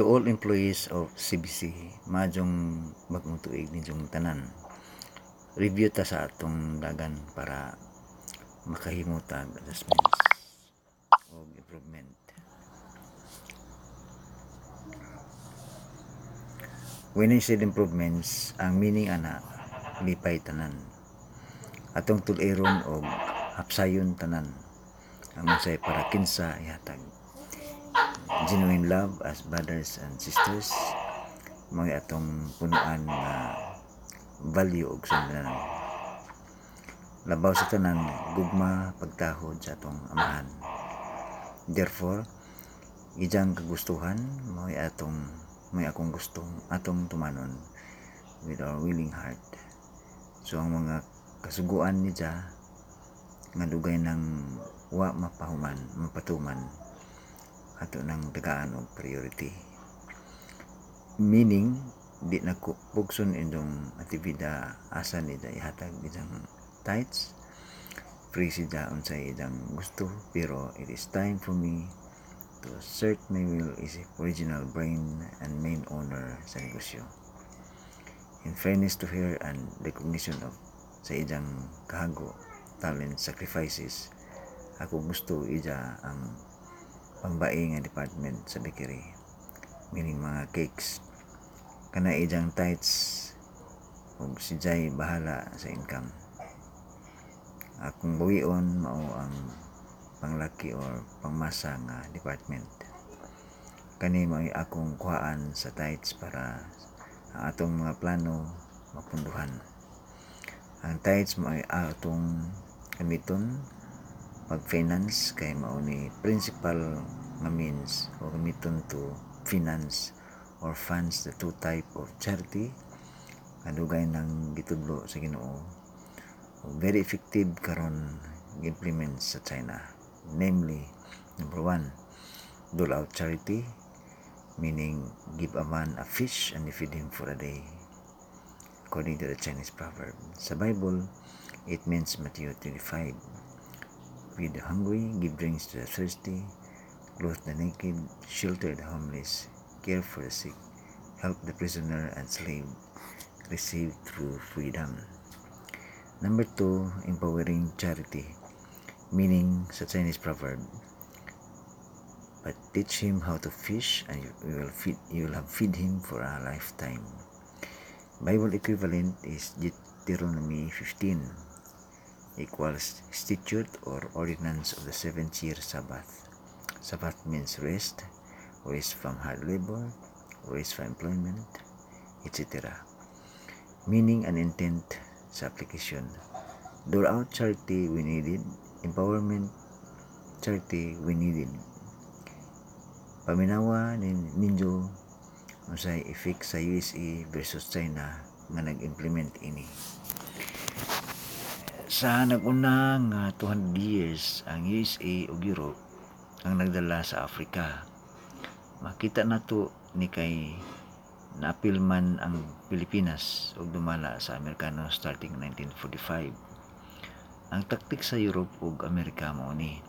To all employees of CBC, majong bagong tuig ninyong tanan. Review ta sa atong dagan para makahimutag adjustments o improvement. When I said improvements, ang meaning ana lipay tanan. Atong tuliron og hapsayon tanan. Ang unsay para kinsa ihatag genuine love as brothers and sisters. Mga atong punuan na value og sundanan labaw sa tanan gugma pagtahod sa atong amahan. Therefore ijang kagustuhan mo atong may akong gustong atong tumanon with our willing heart. So ang mga kasuguan ni Jah nga dugay ng wa mapahuman mapatuman ato ng tagaan og priority. Meaning di na pugson indong aktibida asa ni ihatag isang tights. Free si da unsay idang gusto pero it is time for me to assert my will is original brain and main owner sa negosyo. In fairness to her and recognition of sa idang kahago talent sacrifices ako gusto ija ang pambae nga department sa bakery. Meaning mga cakes. Kana ijang tights. Ug si Jai bahala sa income. Akong buwion mao ang panglaki or pangmasa nga department. Kani mao akong kuhaan sa tights para ang atong mga plano mapunduhan. Ang tights mao atong gamiton pag finance kay mao ni principal nga means o gamiton to finance or funds the two type of charity. Kadugay ng gitudlo sa Ginoo. Very effective karon implement sa China. Namely number one dole out charity meaning give a man a fish and you feed him for a day. According to the Chinese proverb sa Bible it means Matthew 25 feed the hungry, give drinks to the thirsty, clothe the naked, shelter the homeless, care for the sick, help the prisoner and slave, receive through freedom. Number two, empowering charity, meaning sa Chinese proverb, but teach him how to fish and you will feed you will have feed him for a lifetime. Bible equivalent is Deuteronomy 15 equals statute or ordinance of the seventh year Sabbath. Sabbath means rest, rest from hard labor, rest from employment, etc. Meaning and intent sa application. Door out charity we needed, empowerment charity we needed. Paminawa nin ninyo usay effect sa USA versus China nga nag-implement ini. Sa naguna nga 200 years ang USA ug Europe ang nagdala sa Africa. Makita nato ni kay napilman ang Pilipinas ug dumala sa Amerikano starting 1945. Ang taktik sa Europe ug Amerika mao ni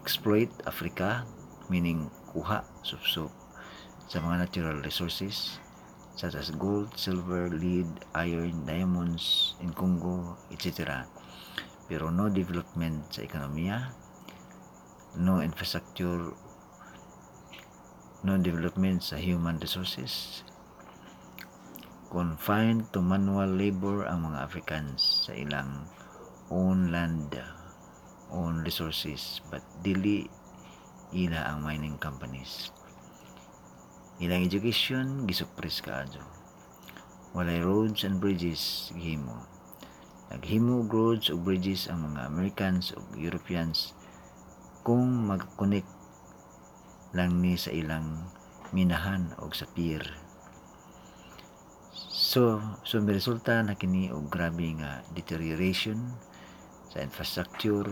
exploit Africa meaning kuha supsup sa mga natural resources such as gold, silver, lead, iron, diamonds in Congo, etc pero no development sa ekonomiya. No infrastructure. No development sa human resources. Confined to manual labor ang mga Africans sa ilang own land own resources but dili ila ang mining companies. Ilang education gisuppress kaadyo walay roads and bridges gihimo Naghimo roads ug bridges ang mga Americans ug Europeans kung mag-connect lang ni sa ilang minahan og sa pier. So, so resulta na kini og grabe nga deterioration sa infrastructure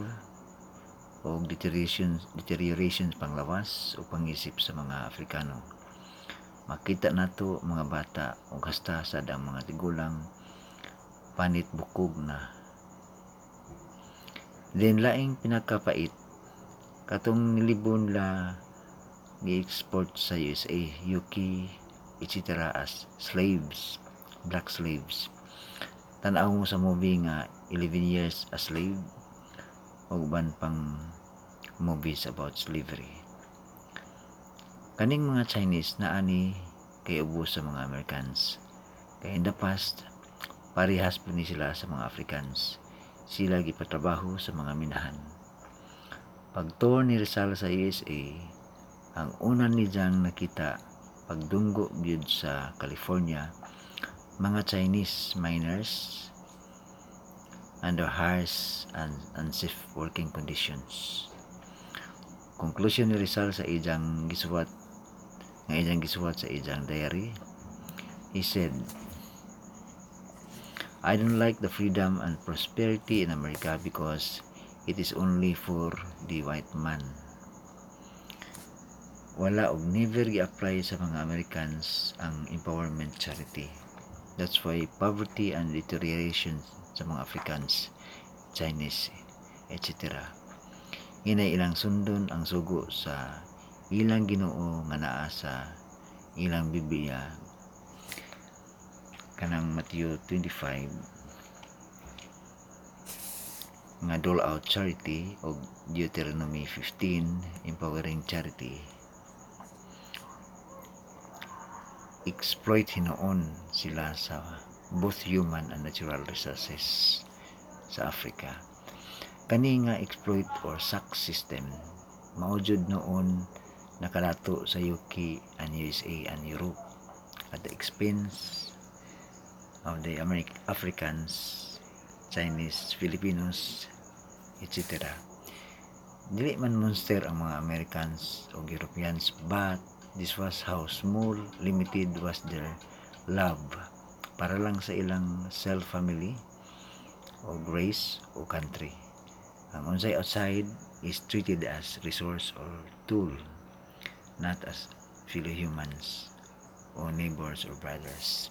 o deterioration deterioration panglawas o pangisip sa mga Afrikano. Makita nato mga bata og hasta sa mga tigulang panit bukog na. Then laing pinakapait katong nilibon la gi-export sa USA, UK, etc. as slaves, black slaves. Tanaw mo sa movie nga 11 years a slave o uban pang movies about slavery. Kaning mga Chinese na ani kay ubos sa mga Americans. Kay in the past, parehas po ni sila sa mga Africans. Sila gipatrabaho sa mga minahan. Pag-tour ni Rizal sa USA, ang una ni Jiang nakita pagdunggo gyud sa California, mga Chinese miners under harsh and unsafe working conditions. Conclusion ni Rizal sa ijang gisuwat nga ijang gisuwat sa ijang diary, he said, I don't like the freedom and prosperity in America because it is only for the white man. Wala og never gi-apply sa mga Americans ang empowerment charity. That's why poverty and deterioration sa mga Africans, Chinese, etc. Inay ilang sundon ang sugo sa ilang Ginoo nga naa sa ilang Biblia kanang Matthew 25 nga dole out charity o Deuteronomy 15 empowering charity. Exploit hinoon sila sa both human and natural resources sa Africa. Kani nga exploit or suck system maujud noon nakalato sa UK and USA and Europe. At the expense of the American Africans, Chinese, Filipinos, etc. Dili man monster ang mga Americans o Europeans but this was how small, limited was their love para lang sa ilang self-family o race o country. Ang unsay outside is treated as resource or tool not as fellow humans or neighbors or brothers.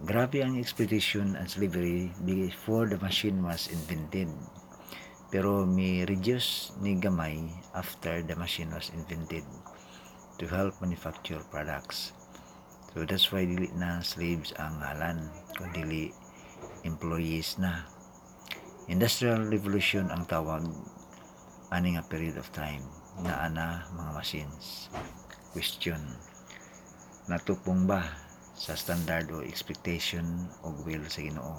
Grabe ang expedition and slavery before the machine was invented. Pero may reduce ni gamay after the machine was invented to help manufacture products. So that's why dili na slaves ang halan, kundi employees na. Industrial Revolution ang tawag ani nga period of time nga ana mga machines. Question. Natupong ba sa standard o expectation o will sa Ginoo?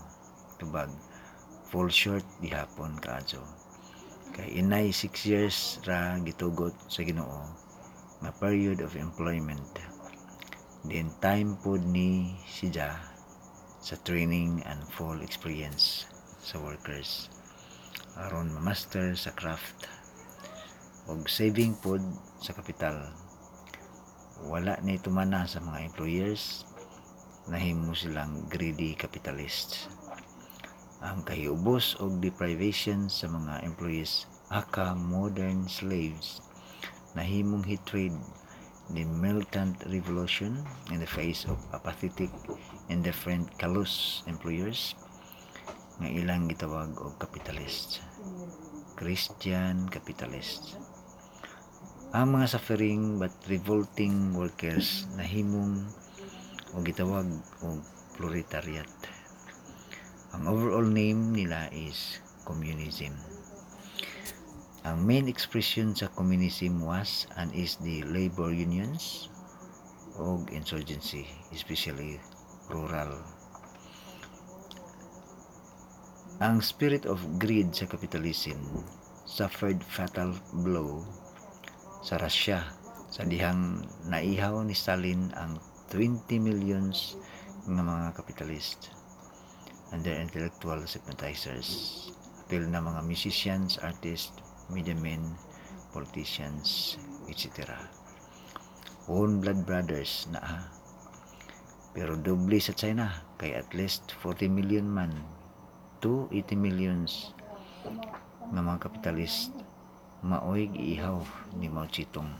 Tubag. Fall short gihapon kaadto. Kay inay 6 years ra gitugot sa Ginoo nga period of employment. Then time pod ni siya sa training and full experience sa workers aron ma-master sa craft og saving pod sa kapital wala ni tumana sa mga employers nahimo silang greedy capitalists. Ang kahiubos og deprivation sa mga employees aka modern slaves. Nahimong hit trade the militant revolution in the face of apathetic indifferent callous employers nga ilang gitawag og capitalist. Christian capitalist. Ang mga suffering but revolting workers nahimong o gitawag og proletariat ang overall name nila is communism ang main expression sa communism was and is the labor unions o insurgency, especially rural. Ang spirit of greed sa capitalism suffered fatal blow sa Russia sa dihang naihaw ni Stalin ang 20 millions ng mga kapitalist and their intellectual sympathizers apil na mga musicians, artists, media men, politicians, etc. Own blood brothers na ha. Pero doble sa China, kay at least 40 million man to 80 millions ng mga kapitalist maoy giihaw ni Mao Zedong.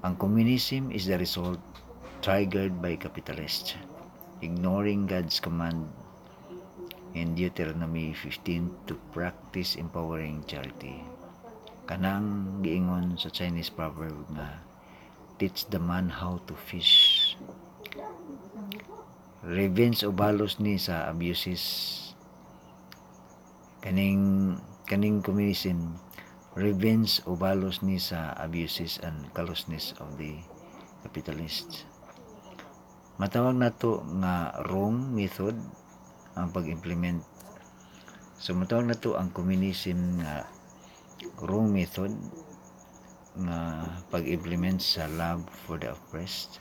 Ang communism is the result triggered by capitalists, ignoring God's command in Deuteronomy 15 to practice empowering charity. kanang giingon sa Chinese proverb nga teach the man how to fish. Revenge o balos ni sa abuses. Kaning kaning communism revenge o balos ni sa abuses and callousness of the capitalists matawag nato nga wrong method ang pag-implement. So matawag nato ang communism nga wrong method nga pag-implement sa love for the oppressed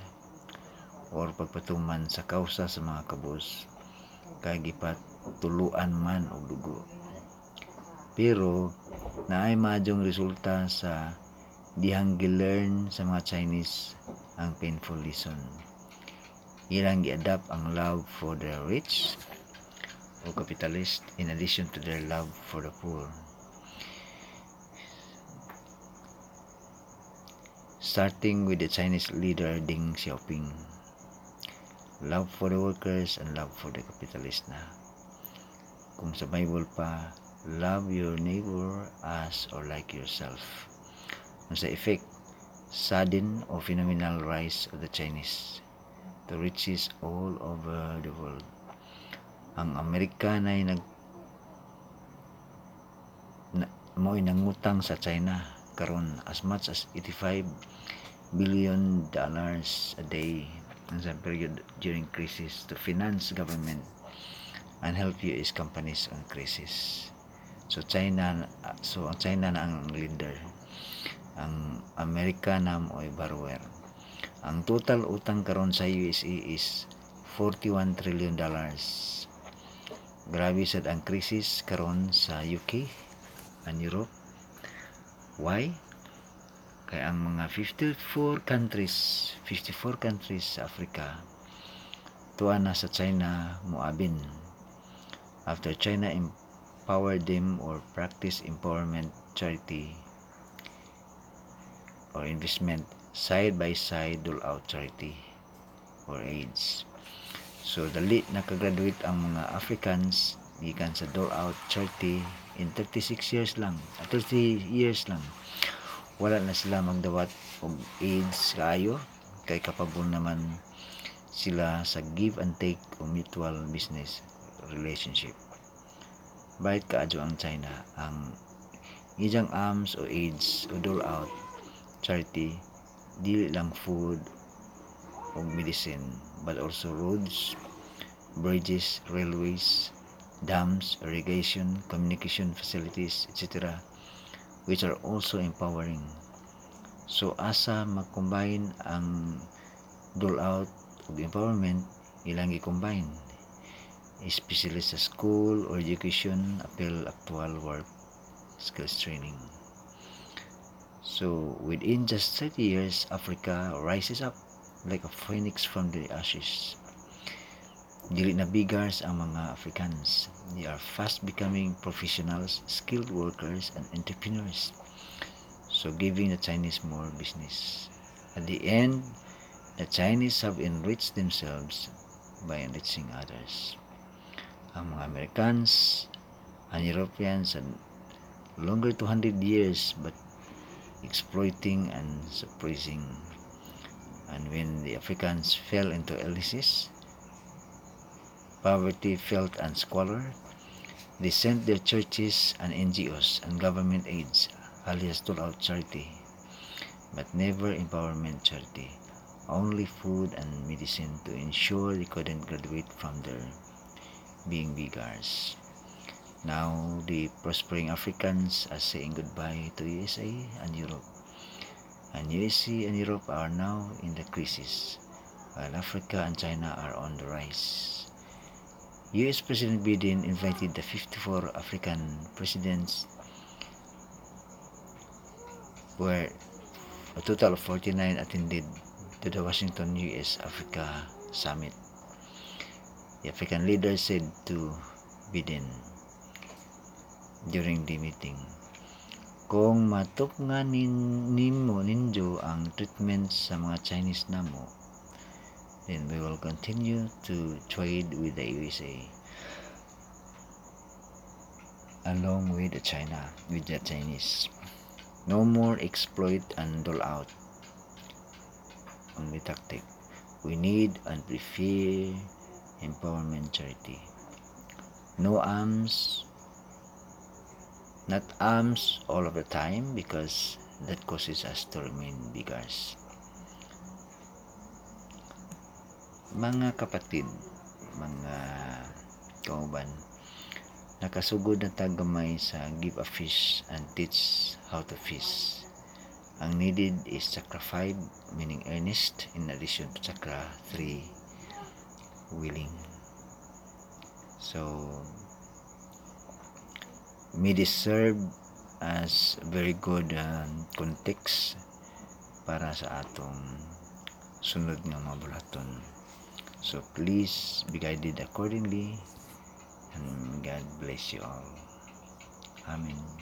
or pagpatuman sa kausa sa mga kabos kay gipatuluan man og dugo. Pero naay madyong resulta sa dihang gilearn sa mga Chinese ang painful lesson ilang gi-adapt ang love for the rich o capitalist in addition to their love for the poor starting with the Chinese leader Deng Xiaoping love for the workers and love for the capitalist na. Kung sa Bible pa, love your neighbor as or like yourself. Kung sa effect, sudden or phenomenal rise of the Chinese to riches all over the world. Ang Amerika na nag na, mo'y nangutang sa China karon as much as 85 billion dollars a day in some period during crisis to finance government and help US companies on crisis. So China so China na ang leader. Ang Amerika na mo ay borrower. Ang total utang karon sa USA is 41 trillion dollars. Grabe sad ang krisis karon sa UK and Europe. Why? kay ang mga 54 countries 54 countries sa Africa tuwa na sa China muabin after China empowered them or practice empowerment charity or investment side by side dole out charity or AIDS. So dali nakagraduate ang mga Africans gikan sa dole out charity in 36 years lang. 30 years lang. Wala na sila magdawat og AIDS kaayo. Kay kapabol naman sila sa give and take o mutual business relationship. Bayad kaadyo ang China. Ang ijang arms o AIDS o dole out charity dili lang food o medicine but also roads bridges railways dams irrigation communication facilities etc which are also empowering. So asa mag-combine ang dole out ug empowerment ilang i-combine especially sa school or education appeal actual work skills training. So within just 30 years Africa rises up like a phoenix from the ashes. Dili na biggers ang mga Africans. They are fast becoming professionals, skilled workers, and entrepreneurs. So giving the Chinese more business. At the end, the Chinese have enriched themselves by enriching others. Ang mga Americans and Europeans and longer 200 years but exploiting and suppressing. And when the Africans fell into illnesses, poverty, filth, and squalor. They sent their churches and NGOs and government aids, alias to out charity, but never empowerment charity, only food and medicine to ensure they couldn't graduate from their being beggars. Now, the prospering Africans are saying goodbye to USA and Europe. And USA and Europe are now in the crisis, while Africa and China are on the rise. US President Biden invited the 54 African presidents where a total of 49 attended to the Washington US Africa Summit. The African leaders said to Biden during the meeting, Kung matok nga nin, nimo ninjo ang treatment sa mga Chinese namo, then we will continue to trade with the USA along with the China with the Chinese No more exploit and dole out. Only tactic. We need and prefer empowerment charity. No arms, not arms all of the time because that causes us to remain beggars. Mga kapatid, mga kauban, nakasugod na tagamay sa give a fish and teach how to fish. Ang needed is chakra 5, meaning earnest, in addition to chakra 3, willing. So, may this serve as very good um, context para sa atong sunod nga mga bulaton. So please be guided accordingly and God bless you all. Amen.